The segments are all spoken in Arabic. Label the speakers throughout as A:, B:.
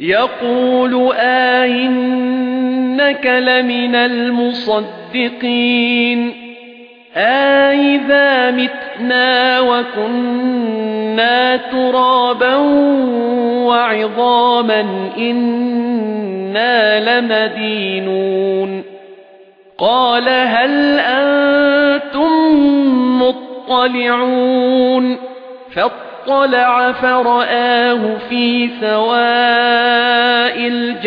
A: يقول آئنك لمن المصدقين آئذا متنا وكنا ترابا وعظاما إنا لمدينون قال هل أنتم مطلعون فاطلع فرآه في سواء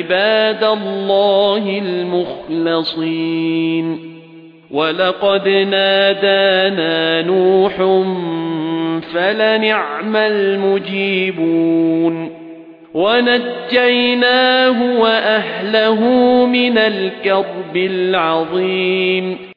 A: عباد الله المخلصين. ولقد نادانا نوح فلنعم المجيبون. ونجيناه وأهله من الكرب العظيم.